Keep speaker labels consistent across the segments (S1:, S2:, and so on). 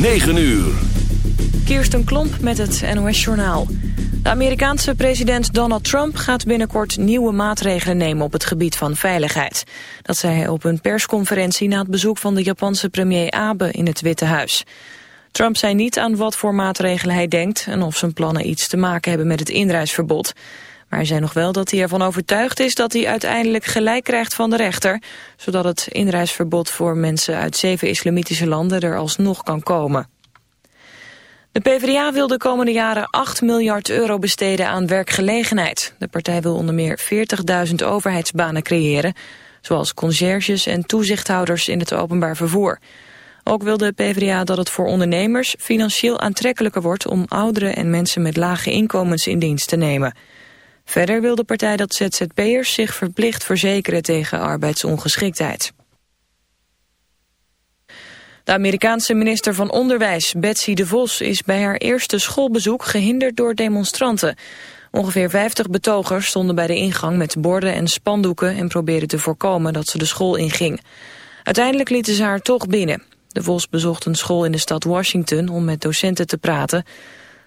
S1: 9 uur.
S2: Kirsten Klomp met het NOS-journaal. De Amerikaanse president Donald Trump gaat binnenkort nieuwe maatregelen nemen op het gebied van veiligheid. Dat zei hij op een persconferentie na het bezoek van de Japanse premier Abe in het Witte Huis. Trump zei niet aan wat voor maatregelen hij denkt en of zijn plannen iets te maken hebben met het inreisverbod. Maar hij zei nog wel dat hij ervan overtuigd is dat hij uiteindelijk gelijk krijgt van de rechter, zodat het inreisverbod voor mensen uit zeven islamitische landen er alsnog kan komen. De PvdA wil de komende jaren 8 miljard euro besteden aan werkgelegenheid. De partij wil onder meer 40.000 overheidsbanen creëren, zoals conciërges en toezichthouders in het openbaar vervoer. Ook wil de PvdA dat het voor ondernemers financieel aantrekkelijker wordt om ouderen en mensen met lage inkomens in dienst te nemen. Verder wil de partij dat ZZP'ers zich verplicht verzekeren tegen arbeidsongeschiktheid. De Amerikaanse minister van Onderwijs, Betsy DeVos, is bij haar eerste schoolbezoek gehinderd door demonstranten. Ongeveer 50 betogers stonden bij de ingang met borden en spandoeken en probeerden te voorkomen dat ze de school inging. Uiteindelijk lieten ze haar toch binnen. De Vos bezocht een school in de stad Washington om met docenten te praten.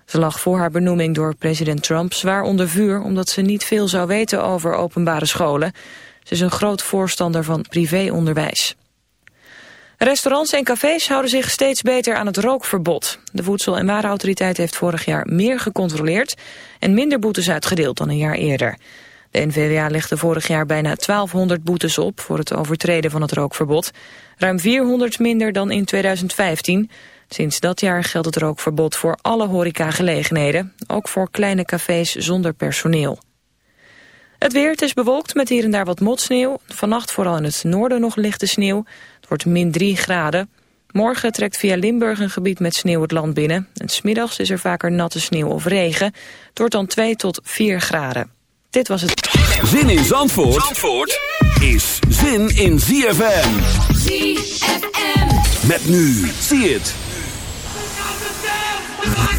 S2: Ze lag voor haar benoeming door president Trump zwaar onder vuur... omdat ze niet veel zou weten over openbare scholen. Ze is een groot voorstander van privéonderwijs. Restaurants en cafés houden zich steeds beter aan het rookverbod. De Voedsel- en Warenautoriteit heeft vorig jaar meer gecontroleerd... en minder boetes uitgedeeld dan een jaar eerder. De NVWA legde vorig jaar bijna 1200 boetes op... voor het overtreden van het rookverbod. Ruim 400 minder dan in 2015... Sinds dat jaar geldt het rookverbod voor alle horecagelegenheden, ook voor kleine cafés zonder personeel. Het weer, het is bewolkt met hier en daar wat motsneeuw. Vannacht vooral in het noorden nog lichte sneeuw. Het wordt min 3 graden. Morgen trekt via Limburg een gebied met sneeuw het land binnen. En smiddags is er vaker natte sneeuw of regen. Het wordt dan 2 tot 4 graden. Dit was het.
S1: Zin in Zandvoort, Zandvoort is zin in ZFM.
S3: ZFM.
S1: Met nu, zie het.
S4: The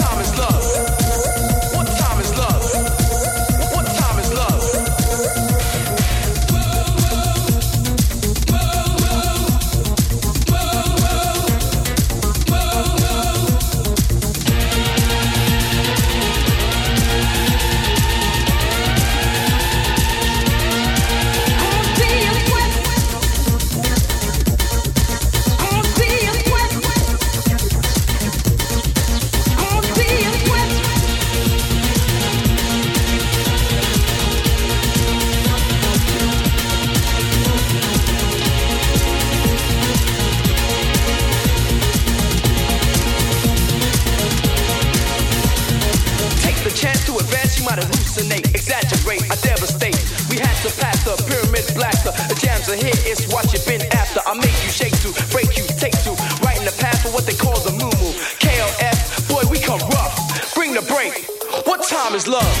S4: it's what you've been after. I make you shake to, break you, take to, right in the path for what they call the Mu Mu. KLF, boy, we come rough. Bring the break. What time is love?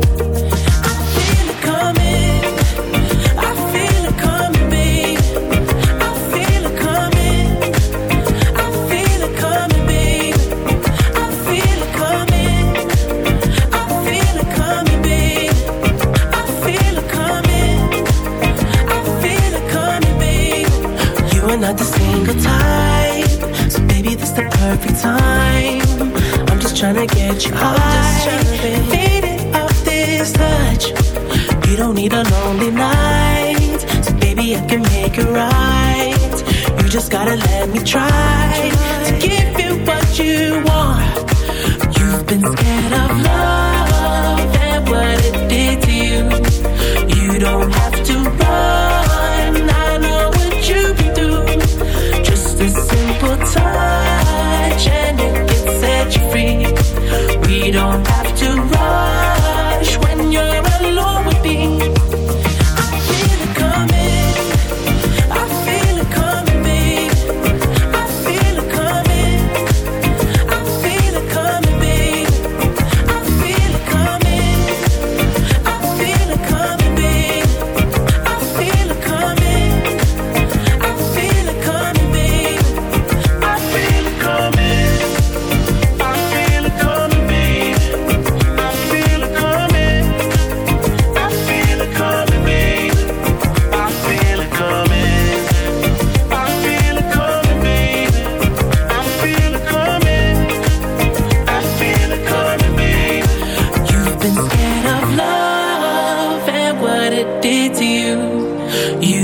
S5: touch. I'm faded off this touch. You don't need a lonely night, so baby I can make it right. You just gotta let me try to give you what you want. You've been scared of love don't have to run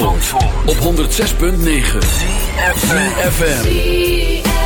S1: Zandvoort, op 106.9 FM.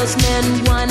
S3: Those men one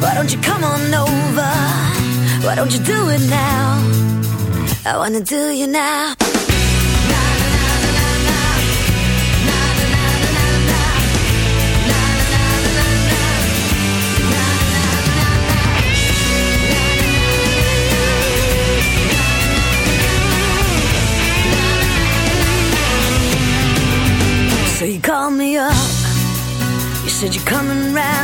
S6: Why don't you come on over? Why don't you do it now? I wanna do you now. So you called me up. You said you're coming round.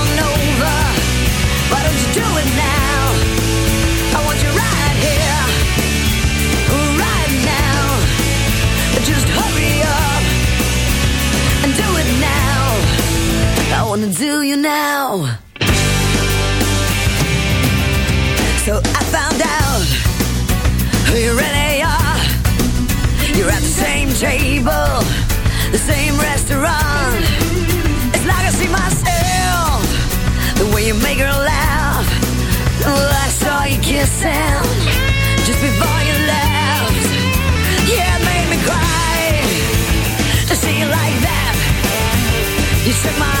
S6: the same table, the same restaurant. Just before you left. Yeah, it made me cry to see you like that. You took my